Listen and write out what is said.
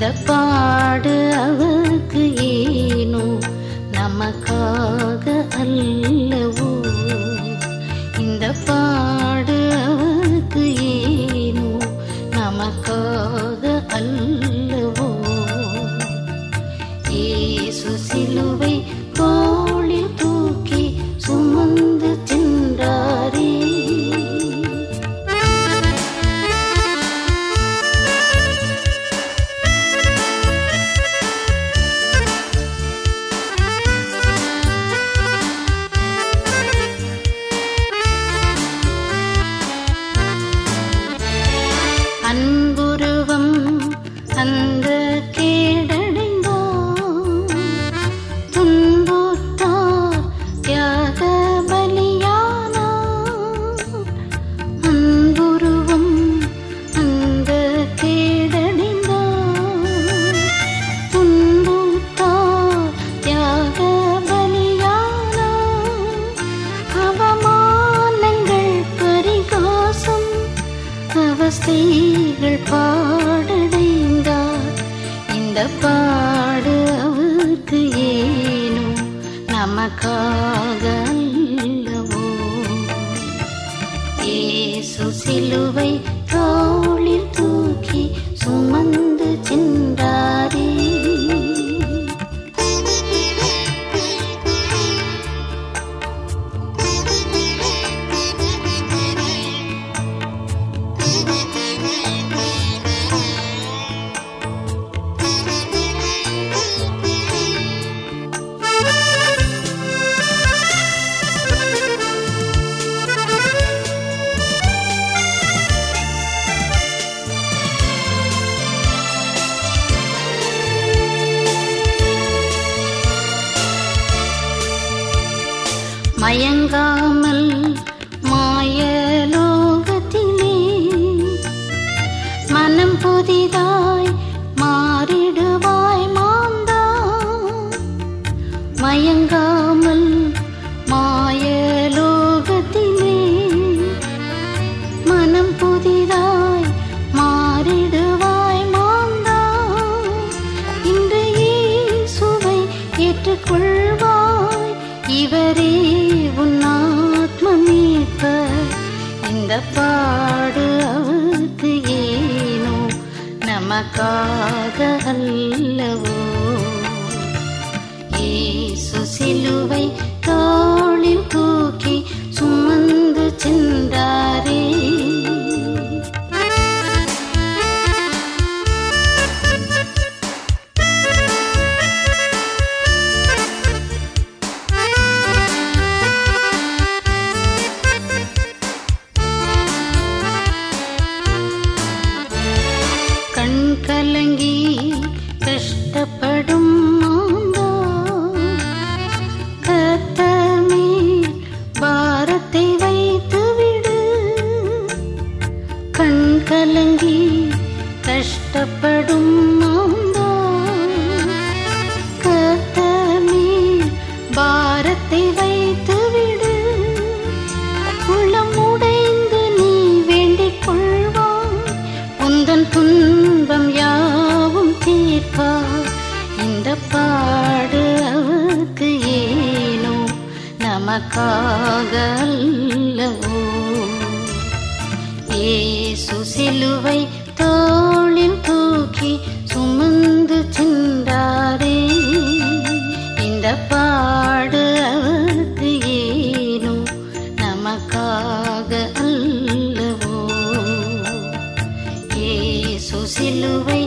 இந்த பாடு அவருக்கு ஏனோ? நமக்காக அல்லவோ? இந்த பா அவஸ்தைகள் பாடடைந்தார். இந்த பாடு அவருக்கு ஏனோ நமக்காக அல்லவோ? இயேசு சிலுவை மயங்காமல் மாயலோகத்திலே மனம் புதிதாய் மாறிடுவாய் மாந்தா. மயங்காமல் மாயலோகத்திலே மனம் புதிதாய் இந்த பாடு அவருக்கு ஏனோ? நமக்காக அல்லவோ? இயேசு சிலுவை தோளில் தூக்கி கலங்கி கஷ்டப்படும் தீர்ப்பார் இந்த பாடு அவருக்கு ஏனோ நமக்காக அல்லவோ இயேசு சிலுவை தோளில் தூக்கி சுமந்து சென்றாரே. இந்த பாடு அவருக்கு ஏனோ நமக்காக அல்லவோ இயேசு சிலுவை